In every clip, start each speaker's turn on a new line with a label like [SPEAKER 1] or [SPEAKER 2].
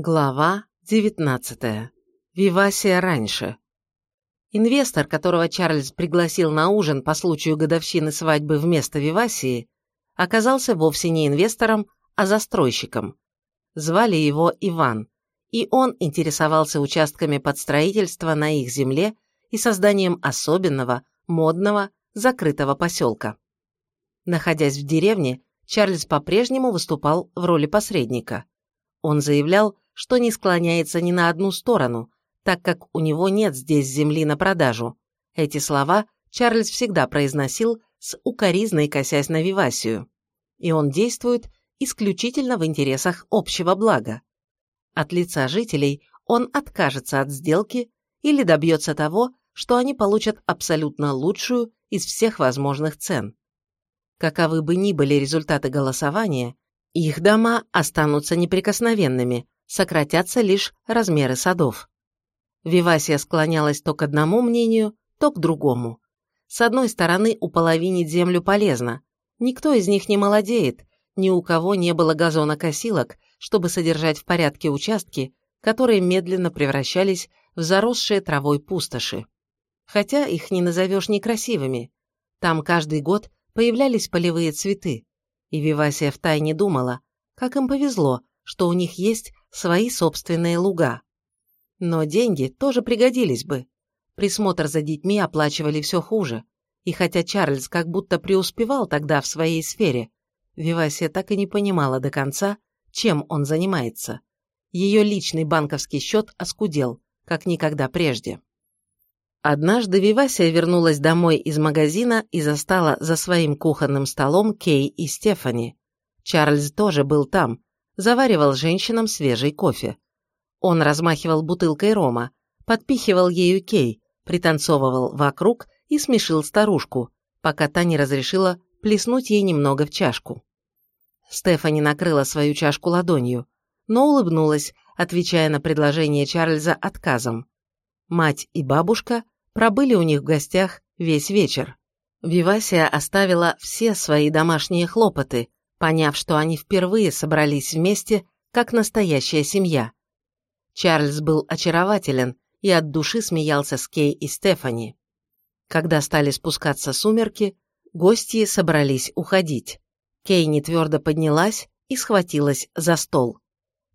[SPEAKER 1] Глава 19. Вивасия раньше. Инвестор, которого Чарльз пригласил на ужин по случаю годовщины свадьбы вместо Вивасии, оказался вовсе не инвестором, а застройщиком. Звали его Иван, и он интересовался участками под строительство на их земле и созданием особенного, модного, закрытого поселка. Находясь в деревне, Чарльз по-прежнему выступал в роли посредника. Он заявлял, что не склоняется ни на одну сторону, так как у него нет здесь земли на продажу. Эти слова Чарльз всегда произносил с укоризной косясь на Вивасию. И он действует исключительно в интересах общего блага. От лица жителей он откажется от сделки или добьется того, что они получат абсолютно лучшую из всех возможных цен. Каковы бы ни были результаты голосования, их дома останутся неприкосновенными, сократятся лишь размеры садов. Вивасия склонялась то к одному мнению, то к другому. С одной стороны, уполовинить землю полезно. Никто из них не молодеет, ни у кого не было газонокосилок, чтобы содержать в порядке участки, которые медленно превращались в заросшие травой пустоши. Хотя их не назовешь некрасивыми. Там каждый год появлялись полевые цветы, и Вивасия втайне думала, как им повезло, что у них есть свои собственные луга. Но деньги тоже пригодились бы. Присмотр за детьми оплачивали все хуже. И хотя Чарльз как будто преуспевал тогда в своей сфере, Вивасия так и не понимала до конца, чем он занимается. Ее личный банковский счет оскудел, как никогда прежде. Однажды Вивасия вернулась домой из магазина и застала за своим кухонным столом Кей и Стефани. Чарльз тоже был там, заваривал женщинам свежий кофе. Он размахивал бутылкой рома, подпихивал ею кей, пританцовывал вокруг и смешил старушку, пока та не разрешила плеснуть ей немного в чашку. Стефани накрыла свою чашку ладонью, но улыбнулась, отвечая на предложение Чарльза отказом. Мать и бабушка пробыли у них в гостях весь вечер. Вивасия оставила все свои домашние хлопоты, поняв, что они впервые собрались вместе, как настоящая семья. Чарльз был очарователен и от души смеялся с Кей и Стефани. Когда стали спускаться сумерки, гости собрались уходить. Кей не твердо поднялась и схватилась за стол.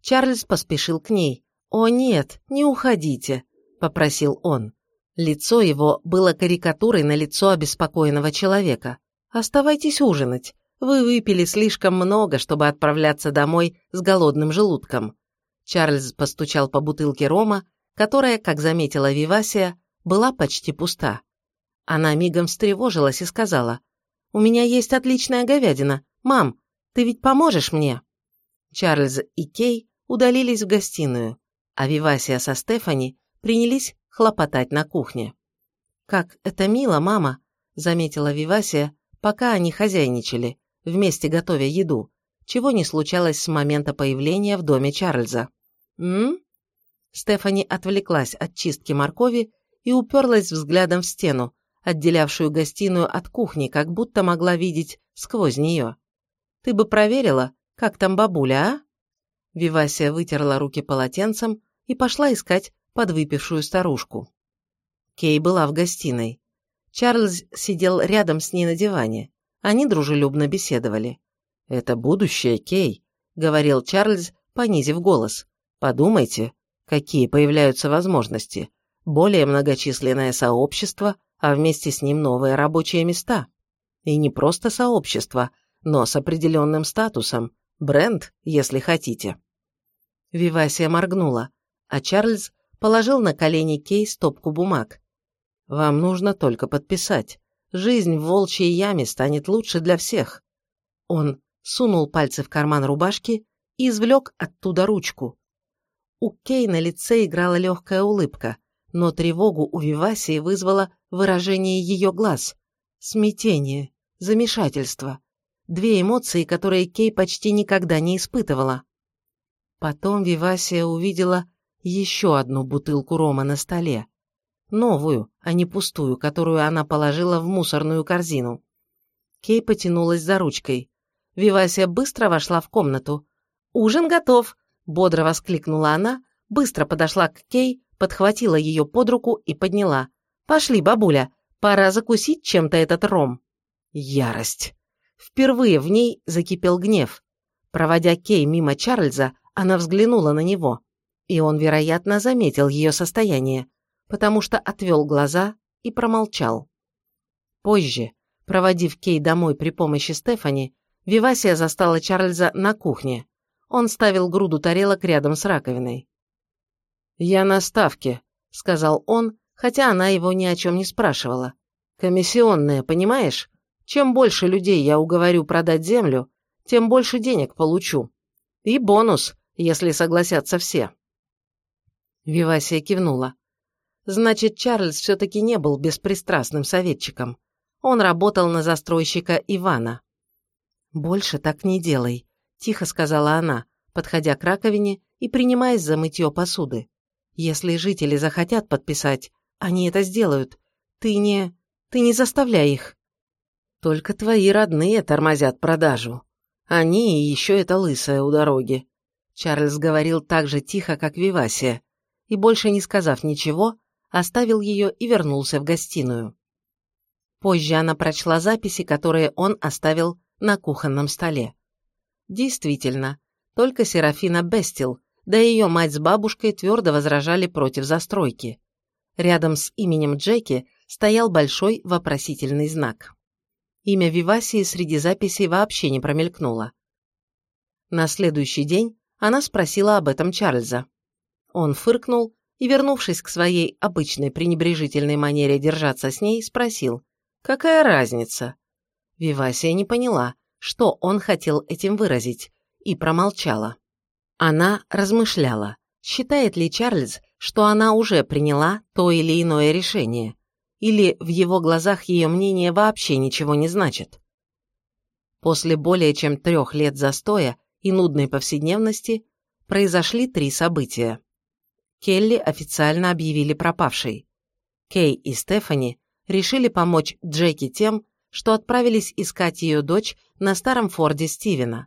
[SPEAKER 1] Чарльз поспешил к ней. «О нет, не уходите», – попросил он. Лицо его было карикатурой на лицо обеспокоенного человека. «Оставайтесь ужинать. Вы выпили слишком много, чтобы отправляться домой с голодным желудком. Чарльз постучал по бутылке рома, которая, как заметила Вивасия, была почти пуста. Она мигом встревожилась и сказала, «У меня есть отличная говядина. Мам, ты ведь поможешь мне?» Чарльз и Кей удалились в гостиную, а Вивасия со Стефани принялись хлопотать на кухне. «Как это мило, мама», — заметила Вивасия, пока они хозяйничали вместе готовя еду, чего не случалось с момента появления в доме Чарльза. «М?», Стефани отвлеклась от чистки моркови и уперлась взглядом в стену, отделявшую гостиную от кухни, как будто могла видеть сквозь нее. «Ты бы проверила, как там бабуля, а?» Вивасия вытерла руки полотенцем и пошла искать подвыпившую старушку. Кей была в гостиной. Чарльз сидел рядом с ней на диване. Они дружелюбно беседовали. «Это будущее, Кей», — говорил Чарльз, понизив голос. «Подумайте, какие появляются возможности. Более многочисленное сообщество, а вместе с ним новые рабочие места. И не просто сообщество, но с определенным статусом. Бренд, если хотите». Вивасия моргнула, а Чарльз положил на колени Кей стопку бумаг. «Вам нужно только подписать жизнь в волчьей яме станет лучше для всех. Он сунул пальцы в карман рубашки и извлек оттуда ручку. У Кей на лице играла легкая улыбка, но тревогу у Вивасии вызвало выражение ее глаз. Смятение, замешательство. Две эмоции, которые Кей почти никогда не испытывала. Потом Вивасия увидела еще одну бутылку рома на столе. Новую, а не пустую, которую она положила в мусорную корзину. Кей потянулась за ручкой. Вивасия быстро вошла в комнату. «Ужин готов!» бодро воскликнула она, быстро подошла к Кей, подхватила ее под руку и подняла. «Пошли, бабуля, пора закусить чем-то этот ром». Ярость. Впервые в ней закипел гнев. Проводя Кей мимо Чарльза, она взглянула на него, и он, вероятно, заметил ее состояние, потому что отвел глаза и промолчал. Позже, проводив Кей домой при помощи Стефани, Вивасия застала Чарльза на кухне. Он ставил груду тарелок рядом с раковиной. «Я на ставке», — сказал он, хотя она его ни о чем не спрашивала. «Комиссионная, понимаешь? Чем больше людей я уговорю продать землю, тем больше денег получу. И бонус, если согласятся все». Вивасия кивнула. Значит, Чарльз все-таки не был беспристрастным советчиком. Он работал на застройщика Ивана. «Больше так не делай», – тихо сказала она, подходя к раковине и принимаясь за мытье посуды. «Если жители захотят подписать, они это сделают. Ты не... ты не заставляй их». «Только твои родные тормозят продажу. Они и еще это лысая у дороги», – Чарльз говорил так же тихо, как Вивасия, и, больше не сказав ничего, оставил ее и вернулся в гостиную. Позже она прочла записи, которые он оставил на кухонном столе. Действительно, только Серафина Бестил, да и ее мать с бабушкой твердо возражали против застройки. Рядом с именем Джеки стоял большой вопросительный знак. Имя Вивасии среди записей вообще не промелькнуло. На следующий день она спросила об этом Чарльза. Он фыркнул и, вернувшись к своей обычной пренебрежительной манере держаться с ней, спросил, Какая разница? Вивасия не поняла, что он хотел этим выразить, и промолчала. Она размышляла, считает ли Чарльз, что она уже приняла то или иное решение, или в его глазах ее мнение вообще ничего не значит. После более чем трех лет застоя и нудной повседневности произошли три события. Келли официально объявили пропавшей. Кей и Стефани решили помочь Джеки тем, что отправились искать ее дочь на старом форде Стивена.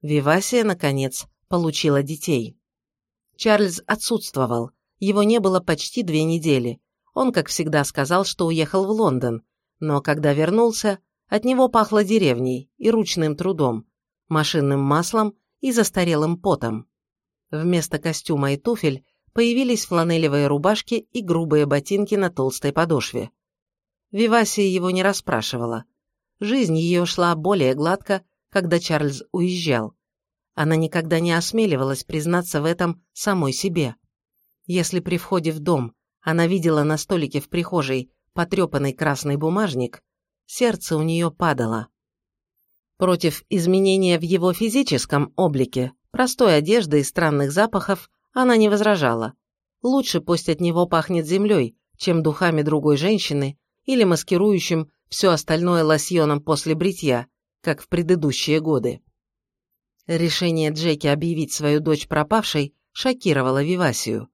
[SPEAKER 1] Вивасия, наконец, получила детей. Чарльз отсутствовал, его не было почти две недели. Он, как всегда, сказал, что уехал в Лондон, но когда вернулся, от него пахло деревней и ручным трудом, машинным маслом и застарелым потом. Вместо костюма и туфель появились фланелевые рубашки и грубые ботинки на толстой подошве. Вивасия его не расспрашивала. Жизнь ее шла более гладко, когда Чарльз уезжал. Она никогда не осмеливалась признаться в этом самой себе. Если при входе в дом она видела на столике в прихожей потрепанный красный бумажник, сердце у нее падало. Против изменения в его физическом облике, простой одежды и странных запахов она не возражала. Лучше пусть от него пахнет землей, чем духами другой женщины, или маскирующим все остальное лосьоном после бритья, как в предыдущие годы. Решение Джеки объявить свою дочь пропавшей шокировало Вивасию.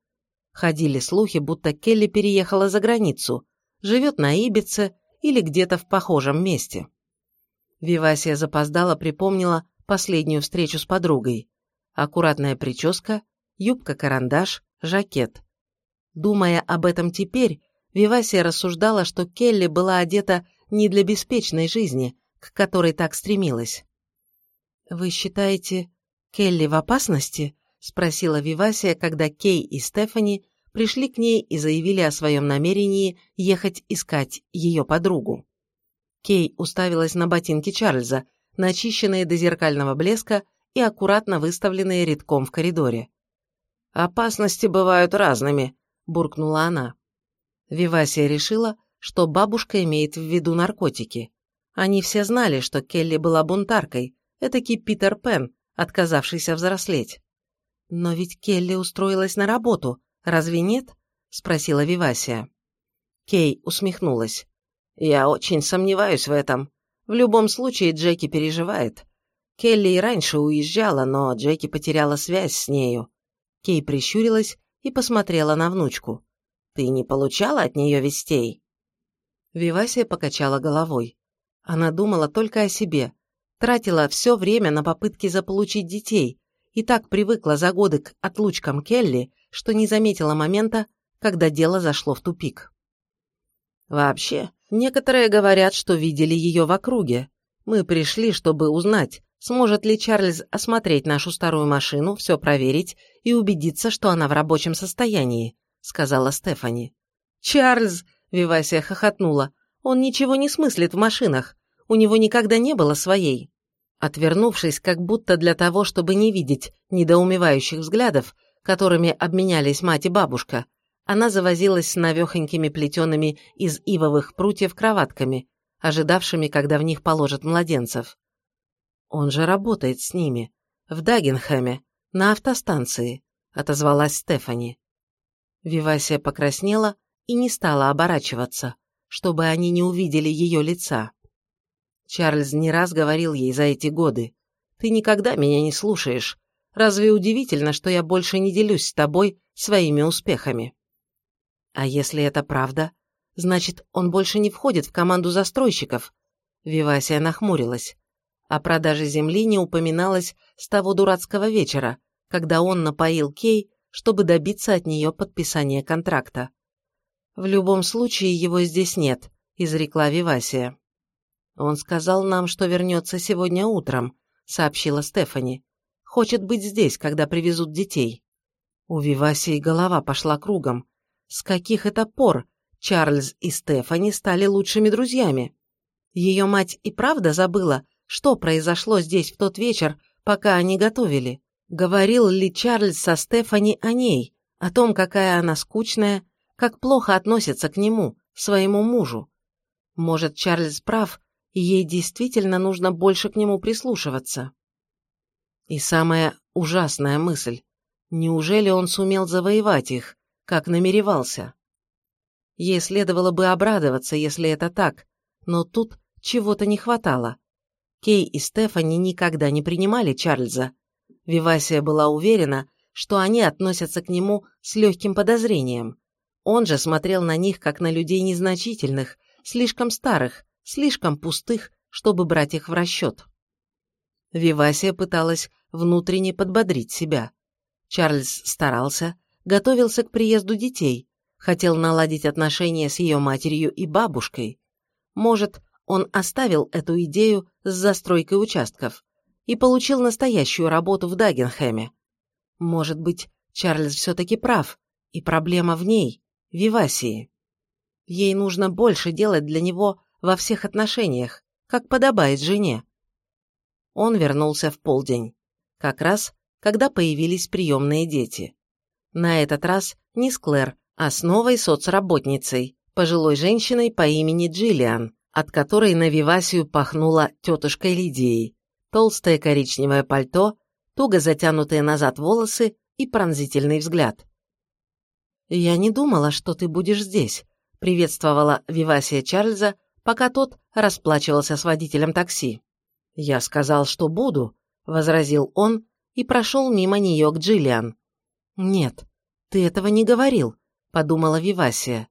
[SPEAKER 1] Ходили слухи, будто Келли переехала за границу, живет на Ибице или где-то в похожем месте. Вивасия запоздала припомнила последнюю встречу с подругой. Аккуратная прическа, юбка-карандаш, жакет. Думая об этом теперь, Вивасия рассуждала, что Келли была одета не для беспечной жизни, к которой так стремилась. «Вы считаете, Келли в опасности?» – спросила Вивасия, когда Кей и Стефани пришли к ней и заявили о своем намерении ехать искать ее подругу. Кей уставилась на ботинки Чарльза, начищенные до зеркального блеска и аккуратно выставленные редком в коридоре. «Опасности бывают разными», – буркнула она. Вивасия решила, что бабушка имеет в виду наркотики. Они все знали, что Келли была бунтаркой, этакий Питер Пен, отказавшийся взрослеть. «Но ведь Келли устроилась на работу, разве нет?» – спросила Вивасия. Кей усмехнулась. «Я очень сомневаюсь в этом. В любом случае Джеки переживает. Келли и раньше уезжала, но Джеки потеряла связь с нею». Кей прищурилась и посмотрела на внучку. Ты не получала от нее вестей?» Вивасия покачала головой. Она думала только о себе, тратила все время на попытки заполучить детей и так привыкла за годы к отлучкам Келли, что не заметила момента, когда дело зашло в тупик. Вообще, некоторые говорят, что видели ее в округе. Мы пришли, чтобы узнать, сможет ли Чарльз осмотреть нашу старую машину, все проверить и убедиться, что она в рабочем состоянии, сказала Стефани. Чарльз, Вивасия хохотнула, он ничего не смыслит в машинах, у него никогда не было своей. Отвернувшись, как будто для того, чтобы не видеть недоумевающих взглядов, которыми обменялись мать и бабушка, она завозилась с навехонькими плетеными из ивовых прутьев кроватками, ожидавшими, когда в них положат младенцев. «Он же работает с ними. В Дагенхэме, на автостанции», — отозвалась Стефани. Вивасия покраснела и не стала оборачиваться, чтобы они не увидели ее лица. Чарльз не раз говорил ей за эти годы. «Ты никогда меня не слушаешь. Разве удивительно, что я больше не делюсь с тобой своими успехами?» «А если это правда, значит, он больше не входит в команду застройщиков?» Вивасия нахмурилась. О продаже земли не упоминалось с того дурацкого вечера, когда он напоил Кей, чтобы добиться от нее подписания контракта. «В любом случае его здесь нет», – изрекла Вивасия. «Он сказал нам, что вернется сегодня утром», — сообщила Стефани. «Хочет быть здесь, когда привезут детей». У Вивасии голова пошла кругом. С каких это пор Чарльз и Стефани стали лучшими друзьями? Ее мать и правда забыла, что произошло здесь в тот вечер, пока они готовили? Говорил ли Чарльз со Стефани о ней, о том, какая она скучная, как плохо относится к нему, своему мужу? Может, Чарльз прав, и ей действительно нужно больше к нему прислушиваться. И самая ужасная мысль. Неужели он сумел завоевать их, как намеревался? Ей следовало бы обрадоваться, если это так, но тут чего-то не хватало. Кей и Стефани никогда не принимали Чарльза. Вивасия была уверена, что они относятся к нему с легким подозрением. Он же смотрел на них, как на людей незначительных, слишком старых, слишком пустых, чтобы брать их в расчет. Вивасия пыталась внутренне подбодрить себя. Чарльз старался, готовился к приезду детей, хотел наладить отношения с ее матерью и бабушкой. Может, он оставил эту идею с застройкой участков и получил настоящую работу в Дагенхэме. Может быть, Чарльз все-таки прав, и проблема в ней, Вивасии. Ей нужно больше делать для него во всех отношениях, как подобает жене. Он вернулся в полдень, как раз, когда появились приемные дети. На этот раз не с Клэр, а с новой соцработницей, пожилой женщиной по имени Джиллиан, от которой на Вивасию пахнула тетушкой Лидией. Толстое коричневое пальто, туго затянутые назад волосы и пронзительный взгляд. «Я не думала, что ты будешь здесь», — приветствовала Вивасия Чарльза, пока тот расплачивался с водителем такси. «Я сказал, что буду», — возразил он и прошел мимо нее к Джиллиан. «Нет, ты этого не говорил», — подумала Вивасия.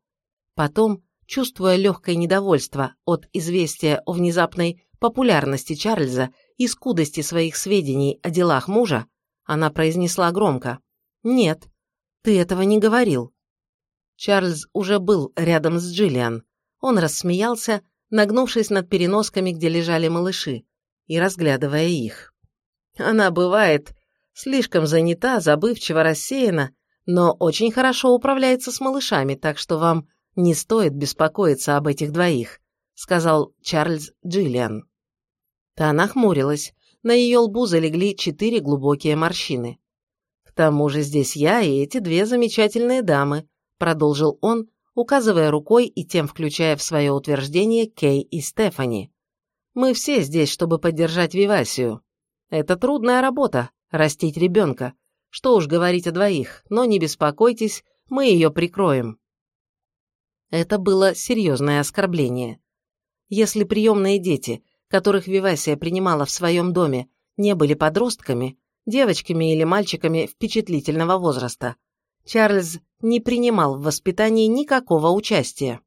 [SPEAKER 1] Потом, чувствуя легкое недовольство от известия о внезапной популярности Чарльза и скудости своих сведений о делах мужа, она произнесла громко. «Нет, ты этого не говорил». Чарльз уже был рядом с Джиллиан. Он рассмеялся, нагнувшись над переносками, где лежали малыши, и разглядывая их. Она бывает слишком занята, забывчива, рассеяна, но очень хорошо управляется с малышами, так что вам не стоит беспокоиться об этих двоих», сказал Чарльз Джиллиан. Та нахмурилась, на ее лбу залегли четыре глубокие морщины. «К тому же здесь я и эти две замечательные дамы», продолжил он, указывая рукой и тем включая в свое утверждение Кей и Стефани. «Мы все здесь, чтобы поддержать Вивасию. Это трудная работа – растить ребенка. Что уж говорить о двоих, но не беспокойтесь, мы ее прикроем». Это было серьезное оскорбление. Если приемные дети, которых Вивасия принимала в своем доме, не были подростками, девочками или мальчиками впечатлительного возраста, Чарльз не принимал в воспитании никакого участия.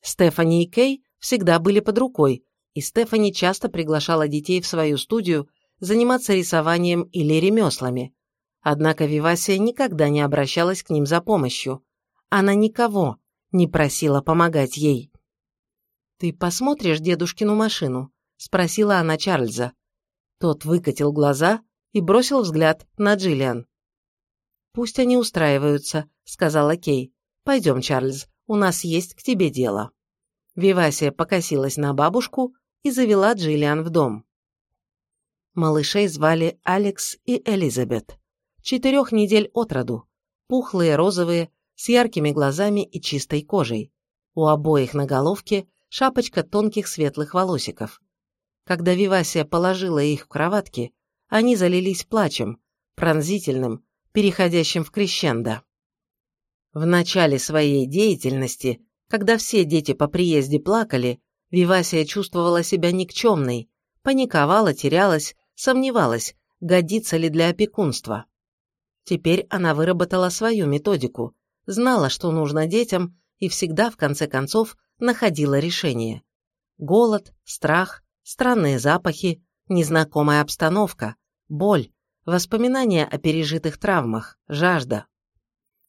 [SPEAKER 1] Стефани и Кей всегда были под рукой, и Стефани часто приглашала детей в свою студию, заниматься рисованием или ремеслами. Однако Вивасия никогда не обращалась к ним за помощью. Она никого не просила помогать ей. «Ты посмотришь дедушкину машину?» – спросила она Чарльза. Тот выкатил глаза и бросил взгляд на Джиллиан. «Пусть они устраиваются», – сказала Кей. «Пойдем, Чарльз, у нас есть к тебе дело». Вивасия покосилась на бабушку и завела Джиллиан в дом. Малышей звали Алекс и Элизабет. Четырех недель от роду. Пухлые, розовые, с яркими глазами и чистой кожей. У обоих на головке шапочка тонких светлых волосиков. Когда Вивасия положила их в кроватки, они залились плачем, пронзительным, переходящим в крещендо. В начале своей деятельности, когда все дети по приезде плакали, Вивасия чувствовала себя никчемной, паниковала, терялась, сомневалась, годится ли для опекунства. Теперь она выработала свою методику, знала, что нужно детям, и всегда, в конце концов, находила решение. Голод, страх, странные запахи, незнакомая обстановка, боль, воспоминания о пережитых травмах, жажда.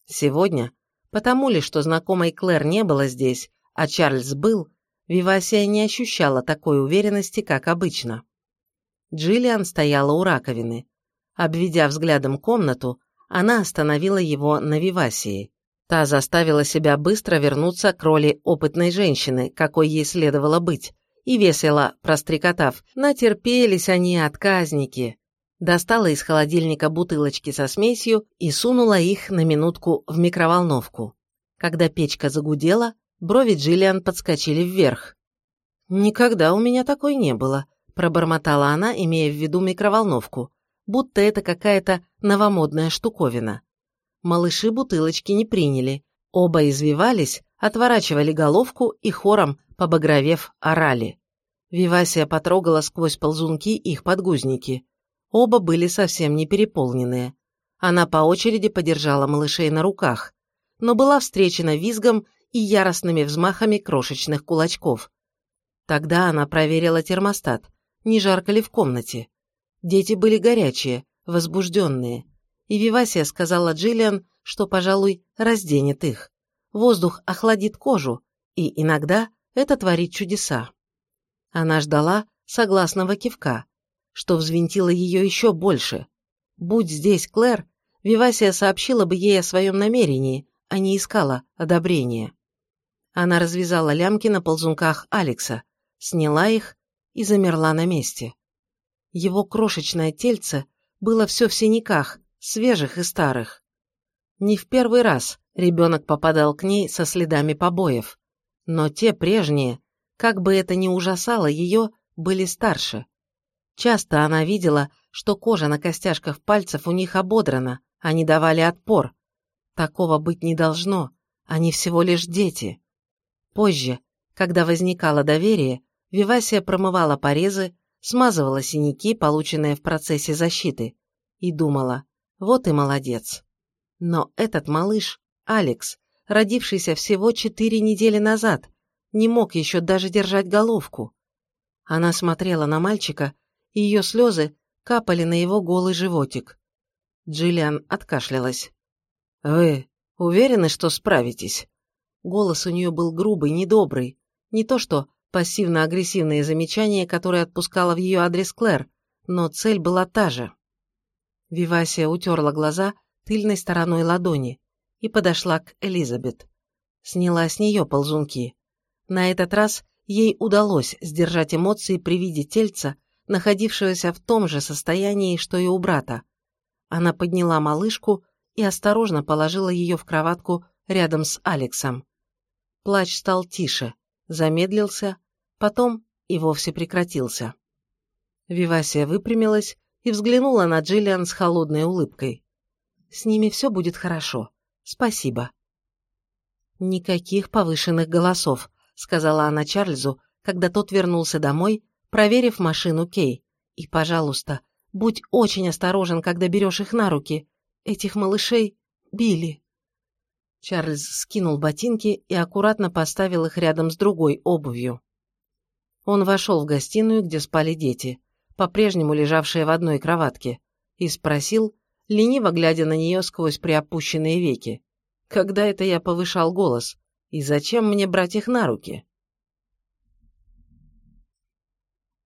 [SPEAKER 1] Сегодня, потому ли, что знакомой Клэр не было здесь, а Чарльз был, Вивасия не ощущала такой уверенности, как обычно. Джиллиан стояла у раковины. Обведя взглядом комнату, она остановила его на Вивасии. Та заставила себя быстро вернуться к роли опытной женщины, какой ей следовало быть, и весело, прострекотав, натерпелись они отказники. Достала из холодильника бутылочки со смесью и сунула их на минутку в микроволновку. Когда печка загудела, брови Джиллиан подскочили вверх. «Никогда у меня такой не было», – пробормотала она, имея в виду микроволновку, будто это какая-то новомодная штуковина. Малыши бутылочки не приняли. Оба извивались, отворачивали головку и хором, побагровев, орали. Вивасия потрогала сквозь ползунки их подгузники. Оба были совсем не переполненные. Она по очереди подержала малышей на руках, но была встречена визгом и яростными взмахами крошечных кулачков. Тогда она проверила термостат, не жарко ли в комнате. Дети были горячие, возбужденные и Вивасия сказала Джиллиан, что, пожалуй, разденет их. Воздух охладит кожу, и иногда это творит чудеса. Она ждала согласного кивка, что взвинтило ее еще больше. Будь здесь Клэр, Вивасия сообщила бы ей о своем намерении, а не искала одобрения. Она развязала лямки на ползунках Алекса, сняла их и замерла на месте. Его крошечное тельце было все в синяках, свежих и старых. Не в первый раз ребенок попадал к ней со следами побоев, но те прежние, как бы это ни ужасало ее, были старше. Часто она видела, что кожа на костяшках пальцев у них ободрана, они давали отпор. Такого быть не должно, они всего лишь дети. Позже, когда возникало доверие, Вивасия промывала порезы, смазывала синяки, полученные в процессе защиты, и думала, вот и молодец. Но этот малыш, Алекс, родившийся всего четыре недели назад, не мог еще даже держать головку. Она смотрела на мальчика, и ее слезы капали на его голый животик. Джиллиан откашлялась. «Вы уверены, что справитесь?» Голос у нее был грубый, недобрый. Не то что пассивно-агрессивные замечания, которые отпускала в ее адрес Клэр, но цель была та же. Вивасия утерла глаза тыльной стороной ладони и подошла к Элизабет. Сняла с нее ползунки. На этот раз ей удалось сдержать эмоции при виде тельца, находившегося в том же состоянии, что и у брата. Она подняла малышку и осторожно положила ее в кроватку рядом с Алексом. Плач стал тише, замедлился, потом и вовсе прекратился. Вивасия выпрямилась и взглянула на Джиллиан с холодной улыбкой. «С ними все будет хорошо. Спасибо». «Никаких повышенных голосов», — сказала она Чарльзу, когда тот вернулся домой, проверив машину Кей. «И, пожалуйста, будь очень осторожен, когда берешь их на руки. Этих малышей били». Чарльз скинул ботинки и аккуратно поставил их рядом с другой обувью. Он вошел в гостиную, где спали дети по-прежнему лежавшая в одной кроватке, и спросил, лениво глядя на нее сквозь приопущенные веки. «Когда это я повышал голос? И зачем мне брать их на руки?»